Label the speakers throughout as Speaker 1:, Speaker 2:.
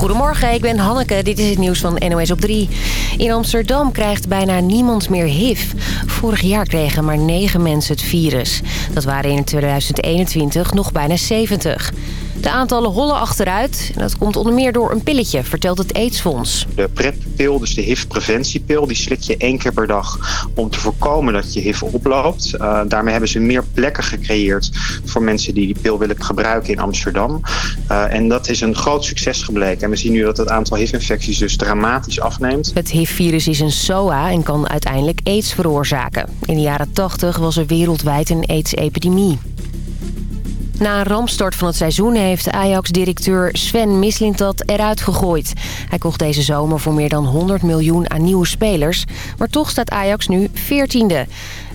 Speaker 1: Goedemorgen, ik ben Hanneke. Dit is het nieuws van NOS op 3. In Amsterdam krijgt bijna niemand meer HIV. Vorig jaar kregen maar 9 mensen het virus. Dat waren in 2021 nog bijna 70. De aantallen hollen achteruit. En dat komt onder meer door een pilletje, vertelt het AIDS-fonds.
Speaker 2: De PrEP-pil, dus de HIV-preventiepil, die slik je één keer per dag om te voorkomen dat je HIV oploopt. Uh, daarmee hebben ze meer plekken gecreëerd voor mensen die die pil willen gebruiken in Amsterdam. Uh, en dat is een groot succes gebleken. En we zien nu dat het aantal HIV-infecties dus dramatisch afneemt.
Speaker 1: Het HIV-virus is een SOA en kan uiteindelijk AIDS veroorzaken. In de jaren 80 was er wereldwijd een AIDS-epidemie. Na een rampstart van het seizoen heeft Ajax-directeur Sven Mislintat eruit gegooid. Hij kocht deze zomer voor meer dan 100 miljoen aan nieuwe spelers. Maar toch staat Ajax nu 14e.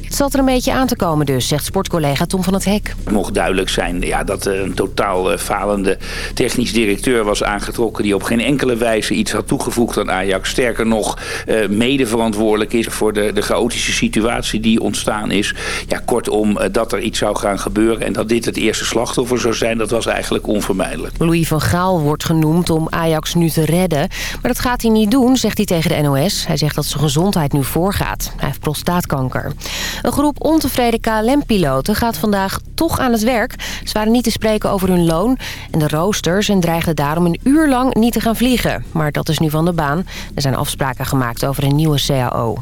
Speaker 1: Het zat er een beetje aan te komen dus, zegt sportcollega Tom van het Hek.
Speaker 3: Het mocht duidelijk zijn ja, dat er een totaal uh, falende technisch directeur was aangetrokken... die op geen enkele wijze iets had toegevoegd aan Ajax. Sterker nog, uh, mede verantwoordelijk is voor de, de chaotische situatie die ontstaan is. Ja, kortom, uh, dat er iets zou gaan gebeuren en dat dit het eerste slachtoffer zou zijn... dat was eigenlijk onvermijdelijk.
Speaker 1: Louis van Gaal wordt genoemd om Ajax nu te redden. Maar dat gaat hij niet doen, zegt hij tegen de NOS. Hij zegt dat zijn gezondheid nu voorgaat. Hij heeft prostaatkanker. Een groep ontevreden KLM-piloten gaat vandaag toch aan het werk. Ze waren niet te spreken over hun loon en de roosters... en dreigden daarom een uur lang niet te gaan vliegen. Maar dat is nu van de baan. Er zijn afspraken gemaakt over een nieuwe CAO.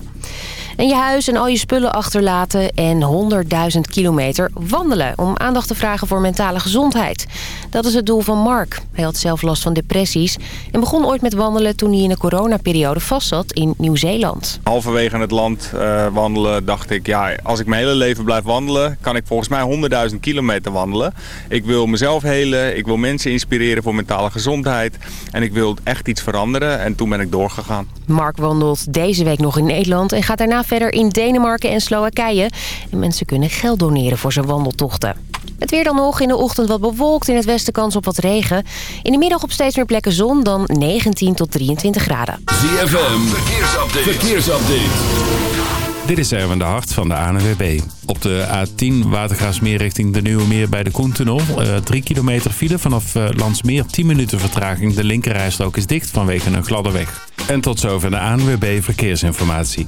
Speaker 1: En je huis en al je spullen achterlaten en 100.000 kilometer wandelen... om aandacht te vragen voor mentale gezondheid. Dat is het doel van Mark. Hij had zelf last van depressies... en begon ooit met wandelen toen hij in de coronaperiode vastzat in Nieuw-Zeeland.
Speaker 4: Halverwege het land uh, wandelen dacht ik... ja, als ik mijn hele leven blijf wandelen... kan ik volgens mij 100.000 kilometer wandelen. Ik wil mezelf helen, ik wil mensen inspireren voor mentale gezondheid... en ik wil echt iets veranderen en toen ben ik doorgegaan.
Speaker 1: Mark wandelt deze week nog in Nederland en gaat daarna verder in Denemarken en Slowakije. En mensen kunnen geld doneren voor zijn wandeltochten. Het weer dan nog. In de ochtend wat bewolkt. In het westen kans op wat regen. In de middag op steeds meer plekken zon. Dan 19 tot 23 graden.
Speaker 5: ZFM. Verkeersupdate. Verkeersupdate.
Speaker 6: Dit is Erwin de Hart van de ANWB. Op de A10 Watergraafsmeer richting de Nieuwe Meer bij de Koentunnel. Uh, 3 kilometer file vanaf uh, Landsmeer. 10 minuten vertraging. De linkerrijstrook is dicht vanwege een gladde weg. En tot zover de ANWB Verkeersinformatie.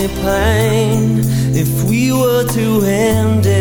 Speaker 7: if we were to end it.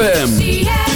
Speaker 5: ZFM.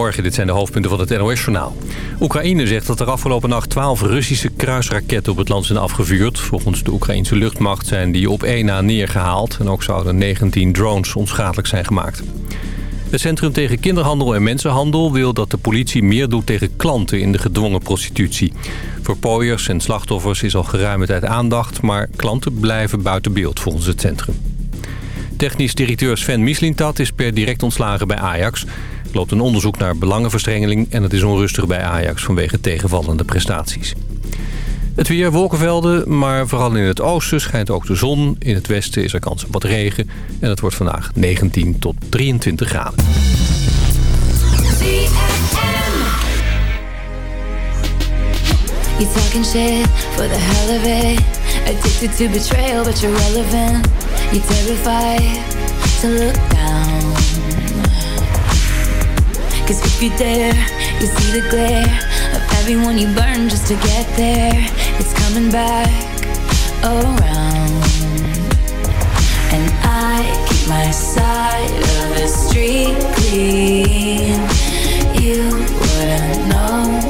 Speaker 8: Morgen, dit zijn de hoofdpunten van het NOS-journaal. Oekraïne zegt dat er afgelopen nacht 12 Russische kruisraketten op het land zijn afgevuurd. Volgens de Oekraïnse luchtmacht zijn die op één na neergehaald... en ook zouden 19 drones onschadelijk zijn gemaakt. Het Centrum tegen Kinderhandel en Mensenhandel wil dat de politie meer doet tegen klanten in de gedwongen prostitutie. Voor pooiers en slachtoffers is al geruime tijd aandacht, maar klanten blijven buiten beeld volgens het centrum. Technisch directeur Sven Mislintat is per direct ontslagen bij Ajax. Loopt een onderzoek naar belangenverstrengeling... en het is onrustig bij Ajax vanwege tegenvallende prestaties. Het weer wolkenvelden, maar vooral in het oosten schijnt ook de zon. In het westen is er kans op wat regen. En het wordt vandaag 19 tot 23 graden.
Speaker 9: Cause if you dare, you see the glare of everyone you burn just to get there. It's coming back around. And I keep my side of the street clean. You wouldn't know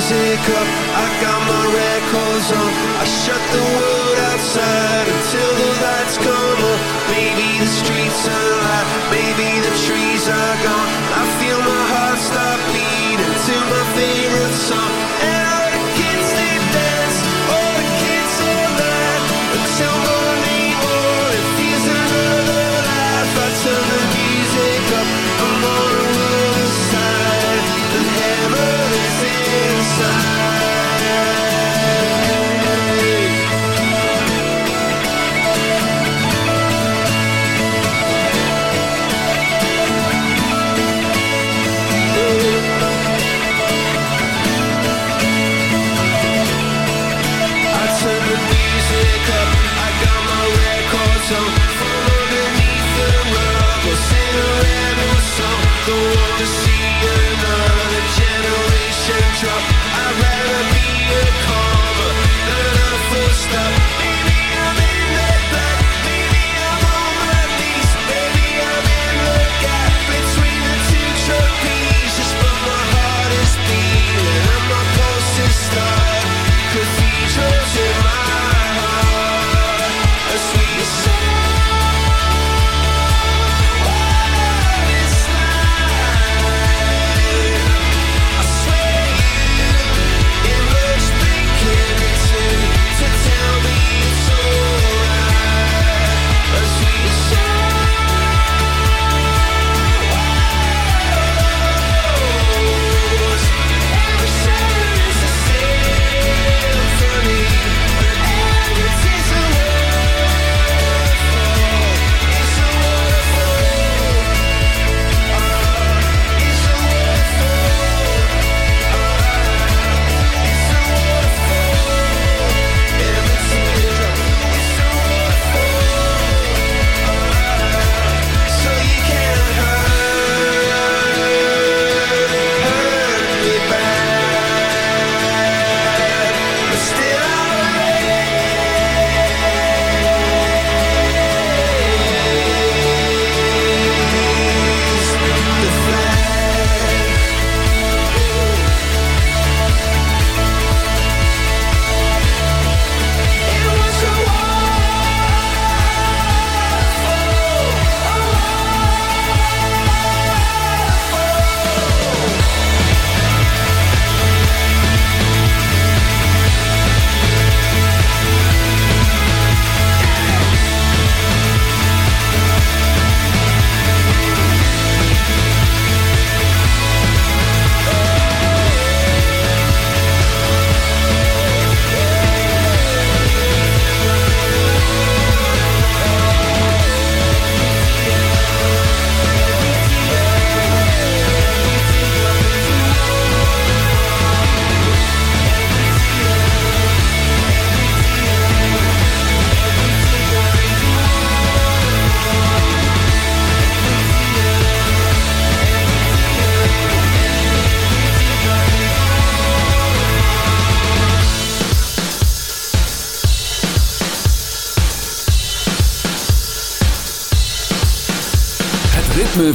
Speaker 9: music up. I got my records on. I shut the world outside Until the lights come on. Maybe the streets are light Maybe the trees are
Speaker 5: gone.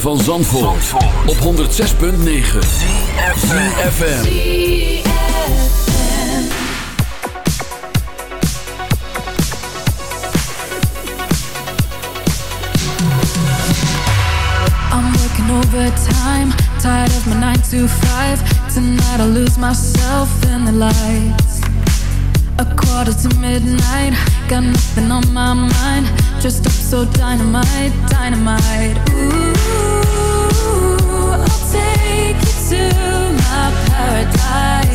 Speaker 5: van Zandvoort, Zandvoort. op 106.9 CFFM
Speaker 9: I'm working overtime, tired of my 9 to 5 Tonight I lose myself in the lights. A quarter to midnight, got nothing on my mind. Just up so dynamite, dynamite. Ooh. I'll take you to my paradise.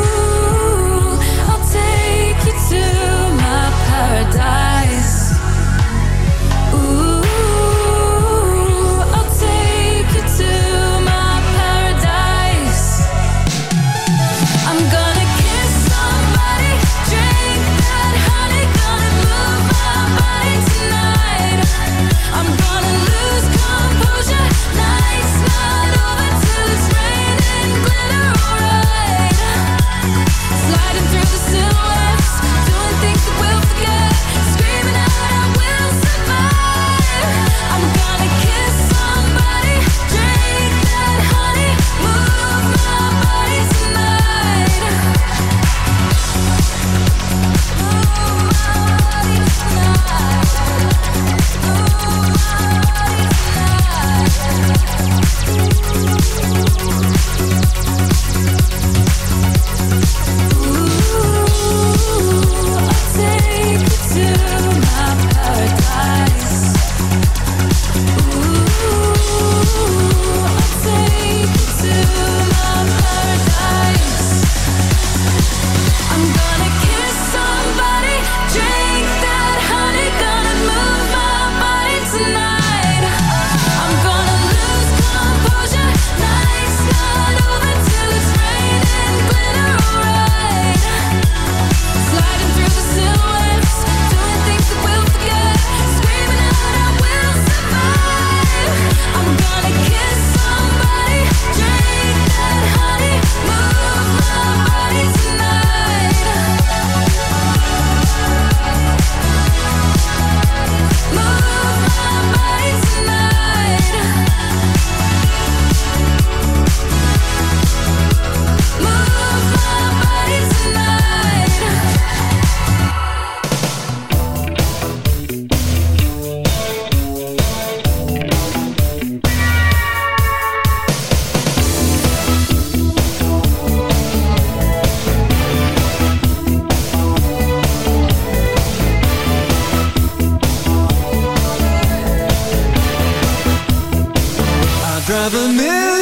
Speaker 10: have a million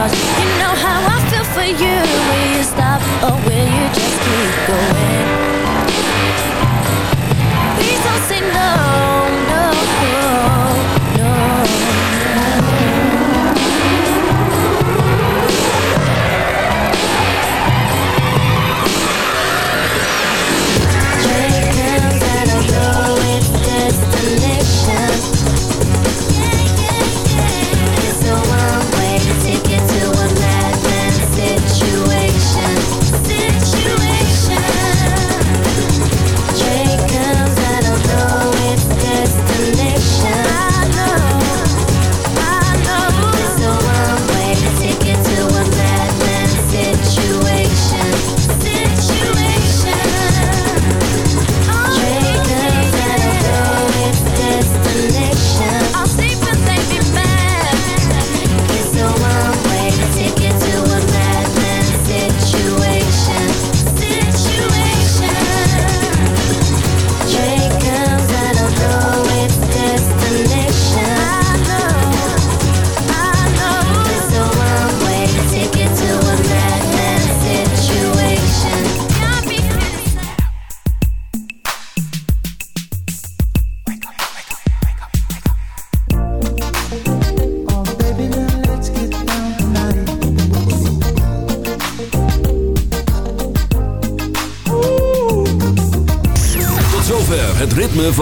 Speaker 10: cause You
Speaker 11: know how I feel for you Will you stop or will you just keep going?